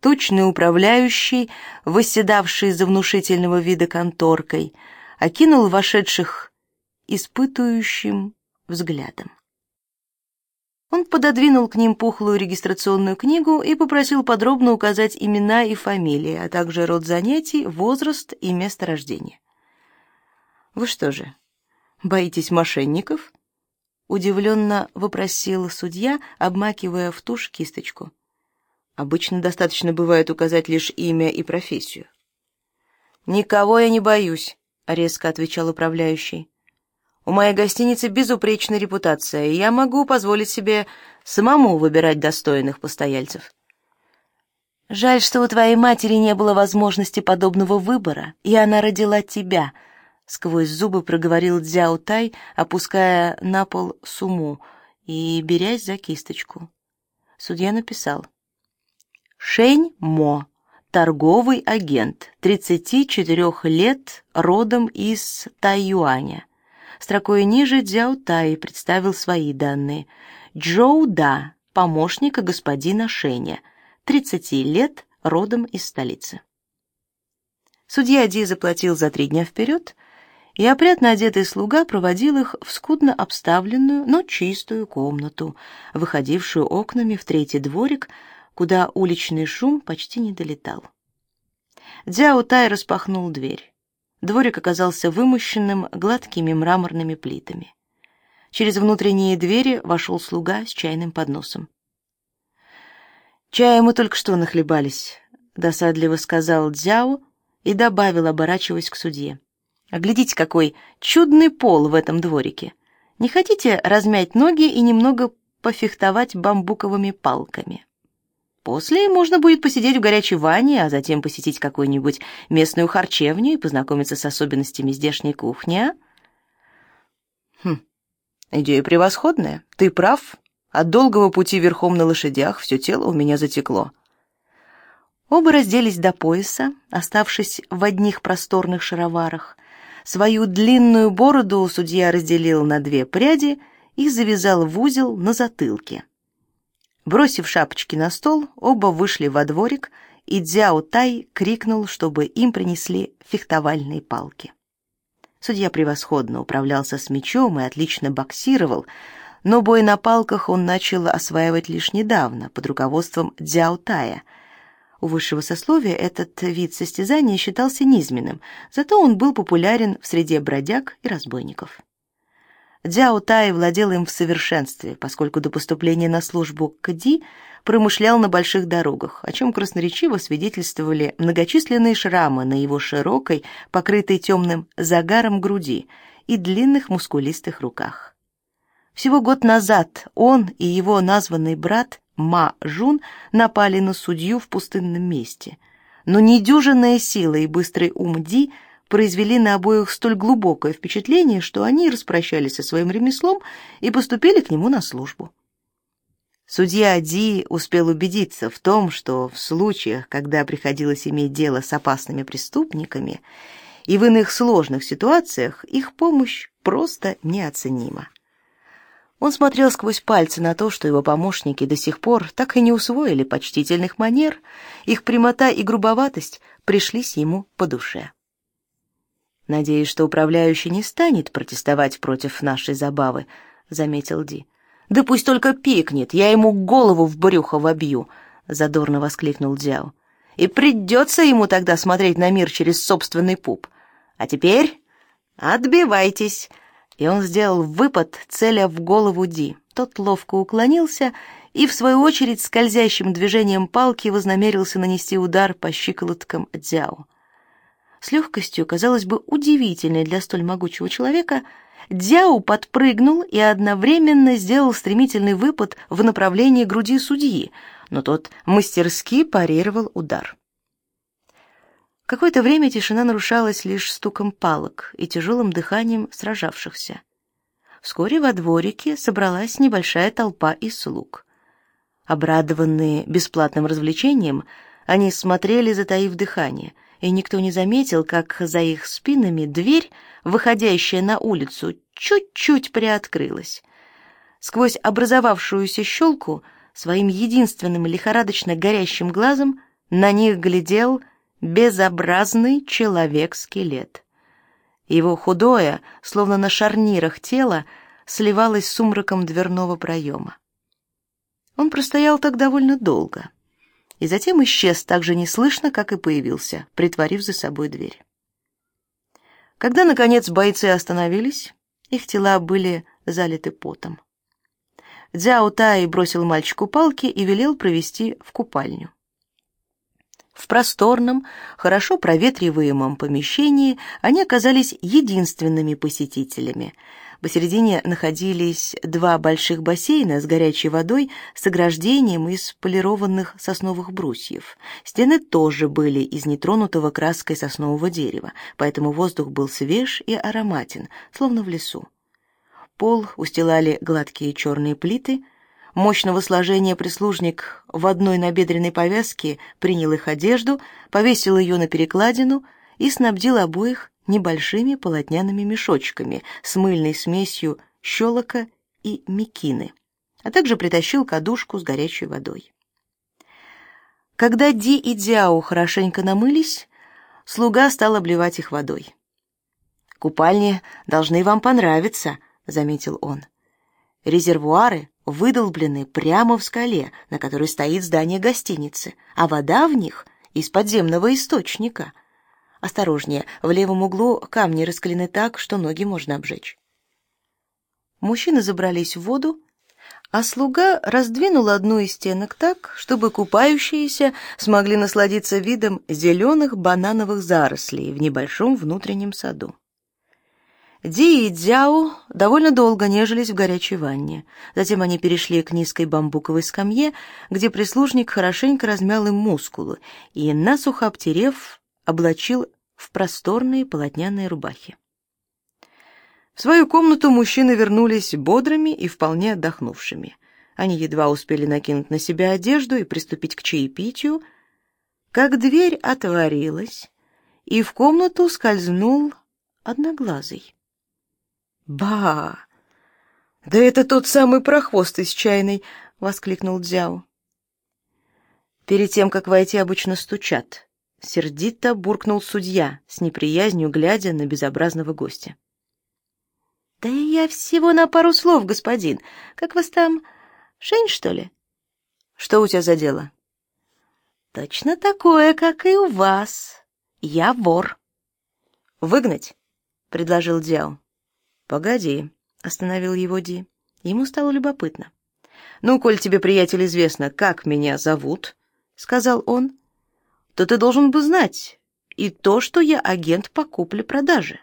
Тучный управляющий, восседавший за внушительного вида конторкой, окинул вошедших испытующим взглядом. Он пододвинул к ним пухлую регистрационную книгу и попросил подробно указать имена и фамилии, а также род занятий, возраст и место рождения. «Вы что же, боитесь мошенников?» — удивленно вопросил судья, обмакивая в тушь кисточку. «Обычно достаточно бывает указать лишь имя и профессию». «Никого я не боюсь», — резко отвечал управляющий. У моей гостиницы безупречная репутация, и я могу позволить себе самому выбирать достойных постояльцев. Жаль, что у твоей матери не было возможности подобного выбора, и она родила тебя, сквозь зубы проговорил Дзяо Тай, опуская на пол суму и берясь за кисточку. Судья написал: Шень Мо, торговый агент, 34 лет, родом из Тайюаня. Строкой ниже Дзяо Тай представил свои данные. Джоу Да, помощника господина Шеня, 30 лет, родом из столицы. Судья Ди заплатил за три дня вперед, и опрятно одетый слуга проводил их в скудно обставленную, но чистую комнату, выходившую окнами в третий дворик, куда уличный шум почти не долетал. Дзяо Тай распахнул дверь. Дворик оказался вымощенным гладкими мраморными плитами. Через внутренние двери вошел слуга с чайным подносом. «Чая мы только что нахлебались», — досадливо сказал Дзяо и добавил, оборачиваясь к судье. «А глядите, какой чудный пол в этом дворике! Не хотите размять ноги и немного пофехтовать бамбуковыми палками?» После можно будет посидеть в горячей ванне, а затем посетить какую-нибудь местную харчевню и познакомиться с особенностями здешней кухни. А? Хм. Идея превосходная. Ты прав. От долгого пути верхом на лошадях все тело у меня затекло. Оба разделись до пояса, оставшись в одних просторных шароварах. Свою длинную бороду судья разделил на две пряди и завязал в узел на затылке. Бросив шапочки на стол, оба вышли во дворик, и Дзяо Тай крикнул, чтобы им принесли фехтовальные палки. Судья превосходно управлялся с мечом и отлично боксировал, но бой на палках он начал осваивать лишь недавно под руководством Дзяо Тая. У высшего сословия этот вид состязания считался низменным, зато он был популярен в среде бродяг и разбойников. Дзяо Тай владел им в совершенстве, поскольку до поступления на службу к Ди промышлял на больших дорогах, о чем красноречиво свидетельствовали многочисленные шрамы на его широкой, покрытой темным загаром груди и длинных мускулистых руках. Всего год назад он и его названный брат Ма Жун напали на судью в пустынном месте, но недюжинная сила и быстрый ум Ди – произвели на обоих столь глубокое впечатление, что они распрощались со своим ремеслом и поступили к нему на службу. Судья Ди успел убедиться в том, что в случаях, когда приходилось иметь дело с опасными преступниками, и в иных сложных ситуациях их помощь просто неоценима. Он смотрел сквозь пальцы на то, что его помощники до сих пор так и не усвоили почтительных манер, их прямота и грубоватость пришлись ему по душе. Надеюсь, что управляющий не станет протестовать против нашей забавы, заметил Ди. Да пусть только пикнет, я ему голову в брюхо вобью, задорно воскликнул Дзяо. И придется ему тогда смотреть на мир через собственный пуп. А теперь отбивайтесь. И он сделал выпад, целя в голову Ди. Тот ловко уклонился и в свою очередь скользящим движением палки вознамерился нанести удар по щиколоткам Дзяо. С легкостью, казалось бы, удивительной для столь могучего человека, Дзяо подпрыгнул и одновременно сделал стремительный выпад в направлении груди судьи, но тот мастерски парировал удар. Какое-то время тишина нарушалась лишь стуком палок и тяжелым дыханием сражавшихся. Вскоре во дворике собралась небольшая толпа из слуг. Обрадованные бесплатным развлечением, они смотрели, затаив дыхание — и никто не заметил, как за их спинами дверь, выходящая на улицу, чуть-чуть приоткрылась. Сквозь образовавшуюся щелку своим единственным лихорадочно горящим глазом На них глядел безобразный человек-скелет. Его худое, словно на шарнирах тело, сливалось с сумраком дверного проема. Он простоял так довольно долго и затем исчез так же неслышно, как и появился, притворив за собой дверь. Когда, наконец, бойцы остановились, их тела были залиты потом. Дзяо Тай бросил мальчику палки и велел провести в купальню. В просторном, хорошо проветриваемом помещении они оказались единственными посетителями. Посередине находились два больших бассейна с горячей водой с ограждением из полированных сосновых брусьев. Стены тоже были из нетронутого краской соснового дерева, поэтому воздух был свеж и ароматен, словно в лесу. Пол устилали гладкие черные плиты — Мощного сложения прислужник в одной набедренной повязке принял их одежду, повесил ее на перекладину и снабдил обоих небольшими полотняными мешочками с мыльной смесью щелока и мекины, а также притащил кадушку с горячей водой. Когда Ди и Дзяо хорошенько намылись, слуга стал обливать их водой. «Купальни должны вам понравиться», — заметил он. «Резервуары выдолблены прямо в скале, на которой стоит здание гостиницы, а вода в них из подземного источника. Осторожнее, в левом углу камни раскалены так, что ноги можно обжечь. Мужчины забрались в воду, а слуга раздвинул одну из стенок так, чтобы купающиеся смогли насладиться видом зеленых банановых зарослей в небольшом внутреннем саду. Ди и Дзяо довольно долго нежились в горячей ванне. Затем они перешли к низкой бамбуковой скамье, где прислужник хорошенько размял им мускулы и, насухо обтерев, облачил в просторные полотняные рубахи. В свою комнату мужчины вернулись бодрыми и вполне отдохнувшими. Они едва успели накинуть на себя одежду и приступить к чаепитию, как дверь отворилась, и в комнату скользнул одноглазый. «Ба! Да это тот самый прохвост из чайной!» — воскликнул Дзяо. Перед тем, как войти, обычно стучат. Сердито буркнул судья, с неприязнью глядя на безобразного гостя. «Да я всего на пару слов, господин. Как вас там, Шень, что ли?» «Что у тебя за дело?» «Точно такое, как и у вас. Я вор». «Выгнать?» — предложил Дзяо. «Погоди», — остановил его Ди. Ему стало любопытно. «Ну, коль тебе, приятель, известно, как меня зовут», — сказал он, — «то ты должен бы знать и то, что я агент по купле-продаже».